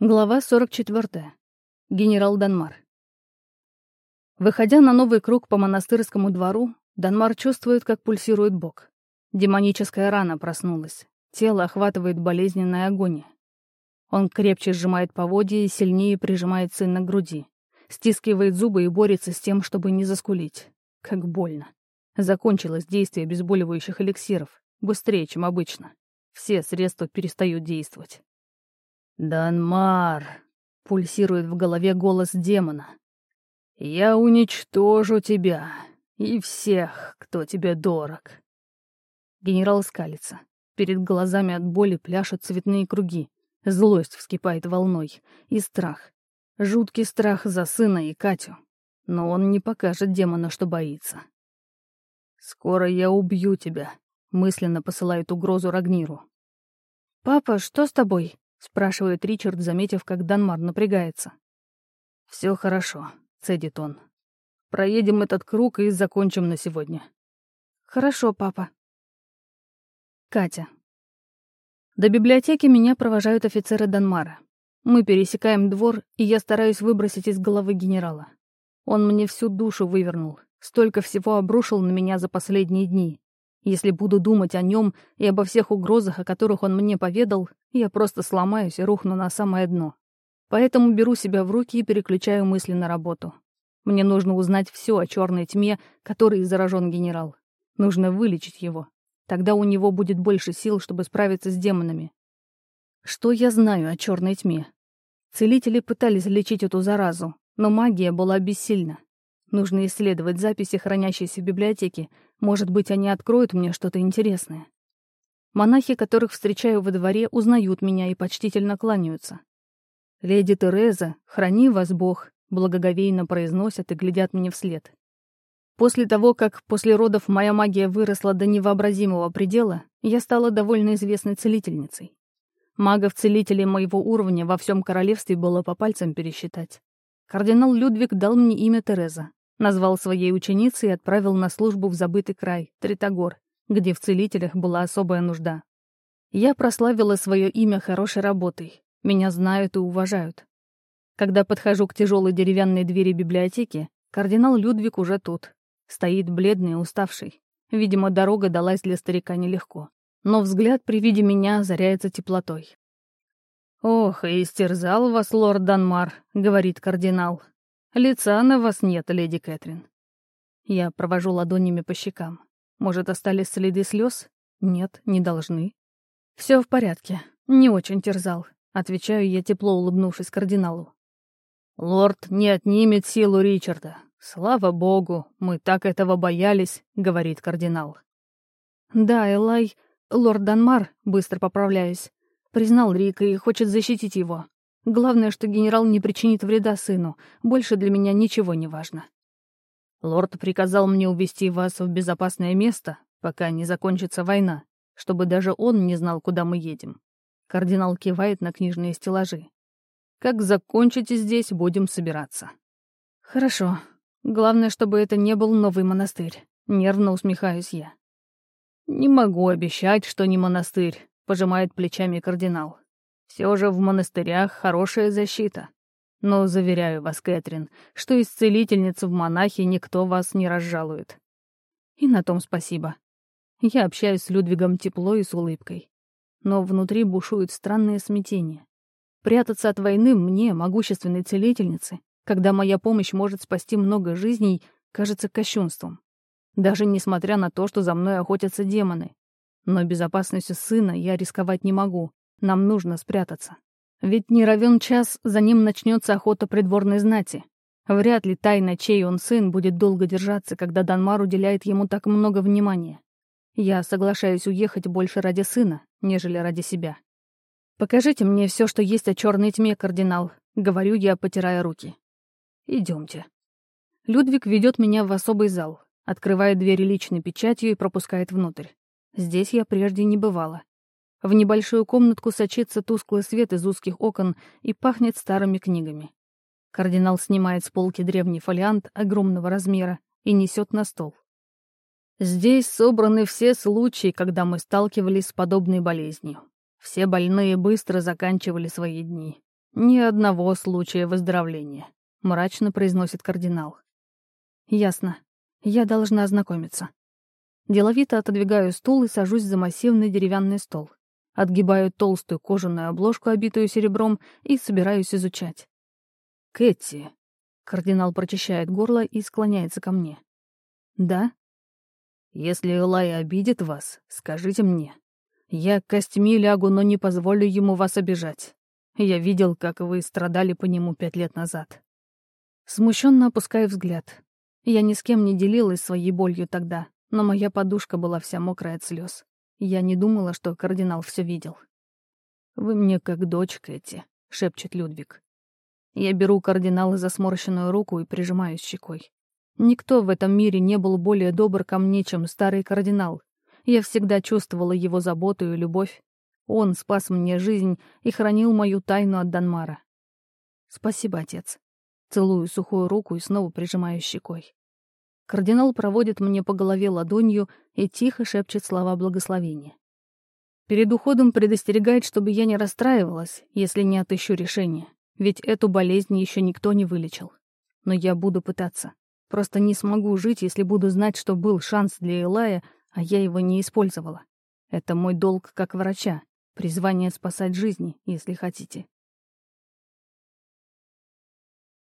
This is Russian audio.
Глава 44. Генерал Данмар. Выходя на новый круг по монастырскому двору, Данмар чувствует, как пульсирует бок. Демоническая рана проснулась. Тело охватывает болезненная агония. Он крепче сжимает поводья и сильнее прижимает сына к груди. Стискивает зубы и борется с тем, чтобы не заскулить. Как больно. Закончилось действие обезболивающих эликсиров. Быстрее, чем обычно. Все средства перестают действовать. «Данмар!» — пульсирует в голове голос демона. «Я уничтожу тебя и всех, кто тебе дорог». Генерал скалится. Перед глазами от боли пляшут цветные круги. Злость вскипает волной. И страх. Жуткий страх за сына и Катю. Но он не покажет демона, что боится. «Скоро я убью тебя», — мысленно посылает угрозу Рагниру. «Папа, что с тобой?» — спрашивает Ричард, заметив, как Данмар напрягается. «Все хорошо», — цедит он. «Проедем этот круг и закончим на сегодня». «Хорошо, папа». Катя. До библиотеки меня провожают офицеры Данмара. Мы пересекаем двор, и я стараюсь выбросить из головы генерала. Он мне всю душу вывернул, столько всего обрушил на меня за последние дни. Если буду думать о нем и обо всех угрозах, о которых он мне поведал, я просто сломаюсь и рухну на самое дно. Поэтому беру себя в руки и переключаю мысли на работу. Мне нужно узнать все о черной тьме, которой заражен генерал. Нужно вылечить его. Тогда у него будет больше сил, чтобы справиться с демонами. Что я знаю о черной тьме? Целители пытались лечить эту заразу, но магия была бессильна. Нужно исследовать записи, хранящиеся в библиотеке. Может быть, они откроют мне что-то интересное. Монахи, которых встречаю во дворе, узнают меня и почтительно кланяются. «Леди Тереза, храни вас Бог», благоговейно произносят и глядят мне вслед. После того, как после родов моя магия выросла до невообразимого предела, я стала довольно известной целительницей. Магов-целителей моего уровня во всем королевстве было по пальцам пересчитать. Кардинал Людвиг дал мне имя Тереза, назвал своей ученицей и отправил на службу в забытый край, Тритогор, где в целителях была особая нужда. Я прославила свое имя хорошей работой. Меня знают и уважают. Когда подхожу к тяжелой деревянной двери библиотеки, кардинал Людвиг уже тут. Стоит бледный и уставший. Видимо, дорога далась для старика нелегко. Но взгляд при виде меня озаряется теплотой. «Ох, и истерзал вас лорд Данмар», — говорит кардинал. «Лица на вас нет, леди Кэтрин». Я провожу ладонями по щекам. Может, остались следы слез? Нет, не должны. Все в порядке. Не очень терзал. Отвечаю я, тепло улыбнувшись кардиналу. «Лорд не отнимет силу Ричарда. Слава богу, мы так этого боялись», — говорит кардинал. «Да, Элай, лорд Данмар, быстро поправляюсь, признал Рика и хочет защитить его. Главное, что генерал не причинит вреда сыну. Больше для меня ничего не важно. Лорд приказал мне увести вас в безопасное место, пока не закончится война, чтобы даже он не знал, куда мы едем. Кардинал кивает на книжные стеллажи. Как закончите здесь, будем собираться. Хорошо. Главное, чтобы это не был новый монастырь. Нервно усмехаюсь я. Не могу обещать, что не монастырь, пожимает плечами кардинал. Все же в монастырях хорошая защита. Но заверяю вас, Кэтрин, что из целительницы в монахи никто вас не разжалует. И на том спасибо. Я общаюсь с Людвигом тепло и с улыбкой. Но внутри бушует странное смятение. Прятаться от войны мне, могущественной целительнице, когда моя помощь может спасти много жизней, кажется кощунством. Даже несмотря на то, что за мной охотятся демоны. Но безопасностью сына я рисковать не могу. Нам нужно спрятаться. Ведь не равен час, за ним начнется охота придворной знати. Вряд ли тайна, чей он сын, будет долго держаться, когда Данмар уделяет ему так много внимания. Я соглашаюсь уехать больше ради сына, нежели ради себя. «Покажите мне все, что есть о черной тьме, кардинал», — говорю я, потирая руки. Идемте. Людвиг ведет меня в особый зал, открывает двери личной печатью и пропускает внутрь. Здесь я прежде не бывала. В небольшую комнатку сочится тусклый свет из узких окон и пахнет старыми книгами. Кардинал снимает с полки древний фолиант огромного размера и несет на стол. Здесь собраны все случаи, когда мы сталкивались с подобной болезнью. Все больные быстро заканчивали свои дни. «Ни одного случая выздоровления», — мрачно произносит кардинал. «Ясно. Я должна ознакомиться». Деловито отодвигаю стул и сажусь за массивный деревянный стол. Отгибаю толстую кожаную обложку, обитую серебром, и собираюсь изучать. «Кэти», — кардинал прочищает горло и склоняется ко мне. «Да?» «Если Элай обидит вас, скажите мне. Я костьми лягу, но не позволю ему вас обижать. Я видел, как вы страдали по нему пять лет назад». Смущенно опускаю взгляд. Я ни с кем не делилась своей болью тогда, но моя подушка была вся мокрая от слез. Я не думала, что кардинал все видел. «Вы мне как дочка эти», — шепчет Людвиг. Я беру кардинала за сморщенную руку и прижимаюсь щекой. Никто в этом мире не был более добр ко мне, чем старый кардинал. Я всегда чувствовала его заботу и любовь. Он спас мне жизнь и хранил мою тайну от Данмара. Спасибо, отец. Целую сухую руку и снова прижимаю щекой. Кардинал проводит мне по голове ладонью и тихо шепчет слова благословения. Перед уходом предостерегает, чтобы я не расстраивалась, если не отыщу решение, ведь эту болезнь еще никто не вылечил. Но я буду пытаться. Просто не смогу жить, если буду знать, что был шанс для Элая, а я его не использовала. Это мой долг как врача, призвание спасать жизни, если хотите.